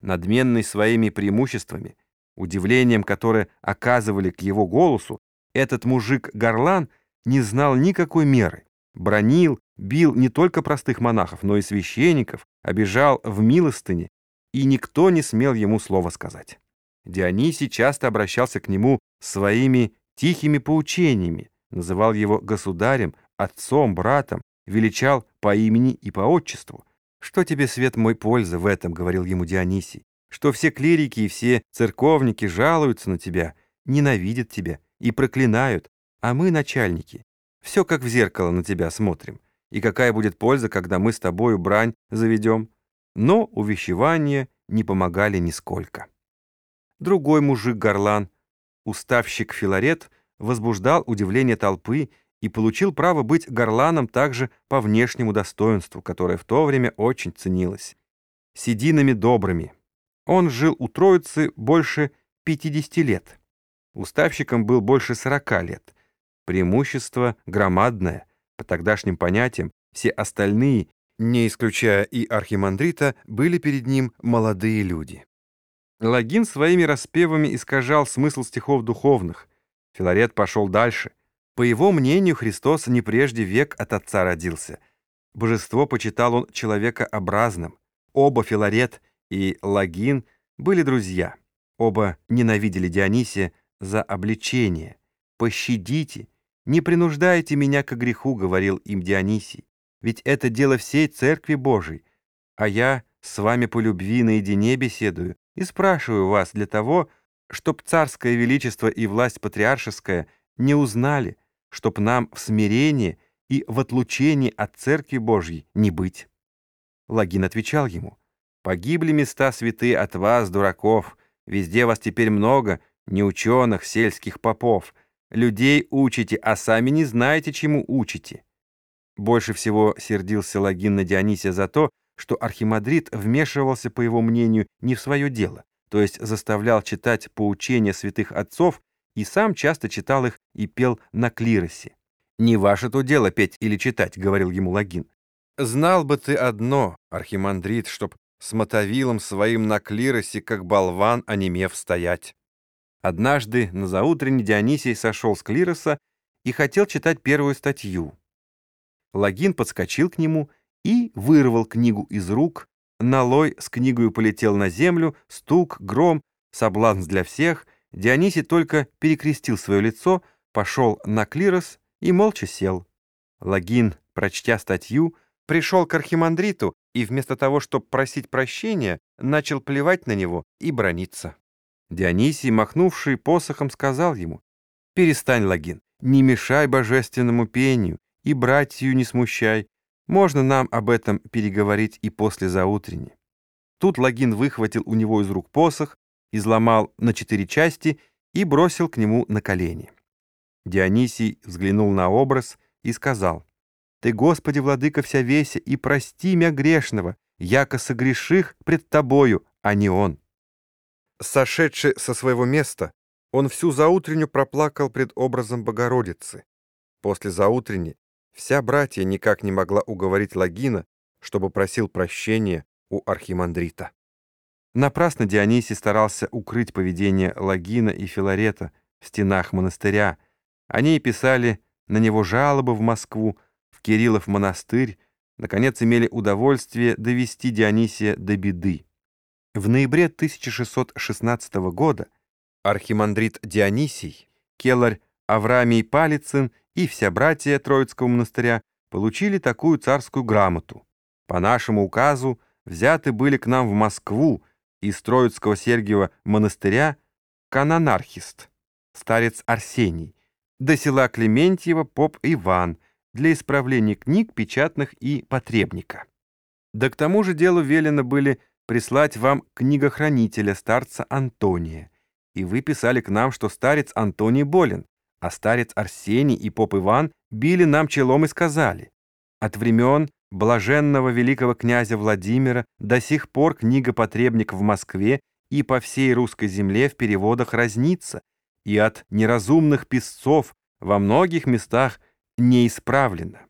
Надменный своими преимуществами, удивлением, которое оказывали к его голосу, этот мужик-горлан не знал никакой меры. Бронил, бил не только простых монахов, но и священников, обижал в милостыне, и никто не смел ему слова сказать. Дионисий часто обращался к нему своими тихими поучениями, называл его государем, отцом, братом, величал по имени и по отчеству. «Что тебе, свет мой, польза в этом?» — говорил ему Дионисий. «Что все клирики и все церковники жалуются на тебя, ненавидят тебя и проклинают, а мы, начальники, все как в зеркало на тебя смотрим. И какая будет польза, когда мы с тобою брань заведем?» Но увещевания не помогали нисколько. Другой мужик-горлан, уставщик Филарет, возбуждал удивление толпы и получил право быть горланом также по внешнему достоинству, которое в то время очень ценилось. Сединами добрыми. Он жил у Троицы больше 50 лет. Уставщиком был больше 40 лет. Преимущество громадное. По тогдашним понятиям, все остальные, не исключая и архимандрита, были перед ним молодые люди. Лагин своими распевами искажал смысл стихов духовных. Филарет пошел дальше. По его мнению, Христос не прежде век от Отца родился. Божество почитал он человекообразным. Оба Филарет и Лагин были друзья. Оба ненавидели Дионисия за обличение. «Пощадите, не принуждайте меня к греху», — говорил им Дионисий. «Ведь это дело всей Церкви Божией, а я с вами по любви наедине беседую и спрашиваю вас для того, чтоб царское величество и власть патриаршеская не узнали, чтоб нам в смирении и в отлучении от Церкви Божьей не быть. Лагин отвечал ему, «Погибли места святые от вас, дураков, везде вас теперь много, неученых, сельских попов. Людей учите, а сами не знаете, чему учите». Больше всего сердился Лагин на Дионисия за то, что архимандрит вмешивался, по его мнению, не в свое дело, то есть заставлял читать поучения святых отцов и сам часто читал их и пел на клиросе. «Не ваше то дело петь или читать», — говорил ему Лагин. «Знал бы ты одно, архимандрит, чтоб с мотовилом своим на клиросе, как болван, онемев стоять». Однажды на заутрене Дионисий сошел с клироса и хотел читать первую статью. Лагин подскочил к нему и вырвал книгу из рук, налой с книгою полетел на землю, стук, гром, соблазн для всех, Дионисий только перекрестил свое лицо, пошел на клирос и молча сел. Лагин, прочтя статью, пришел к архимандриту и вместо того, чтобы просить прощения, начал плевать на него и брониться. Дионисий, махнувший посохом, сказал ему, «Перестань, Лагин, не мешай божественному пению и братью не смущай, можно нам об этом переговорить и после заутренни. Тут Лагин выхватил у него из рук посох, изломал на четыре части и бросил к нему на колени. Дионисий взглянул на образ и сказал, «Ты, Господи, владыка вся веся, и прости мя грешного, яко согреших пред тобою, а не он». Сошедший со своего места, он всю заутренню проплакал пред образом Богородицы. После заутренни Вся братья никак не могла уговорить Лагина, чтобы просил прощения у архимандрита. Напрасно Дионисий старался укрыть поведение Лагина и Филарета в стенах монастыря. Они писали на него жалобы в Москву, в Кириллов монастырь, наконец имели удовольствие довести Дионисия до беды. В ноябре 1616 года архимандрит Дионисий, келарь Авраамий Палицын и вся братья Троицкого монастыря получили такую царскую грамоту. По нашему указу взяты были к нам в Москву из Троицкого Сергиева монастыря канонархист, старец Арсений, до села Клементьева поп Иван для исправления книг печатных и потребника. Да к тому же делу велено были прислать вам книгохранителя старца Антония, и вы писали к нам, что старец Антоний болен, а старец Арсений и поп Иван били нам челом и сказали, «От времен блаженного великого князя Владимира до сих пор книга «Потребник» в Москве и по всей русской земле в переводах разнится, и от неразумных писцов во многих местах не исправлена.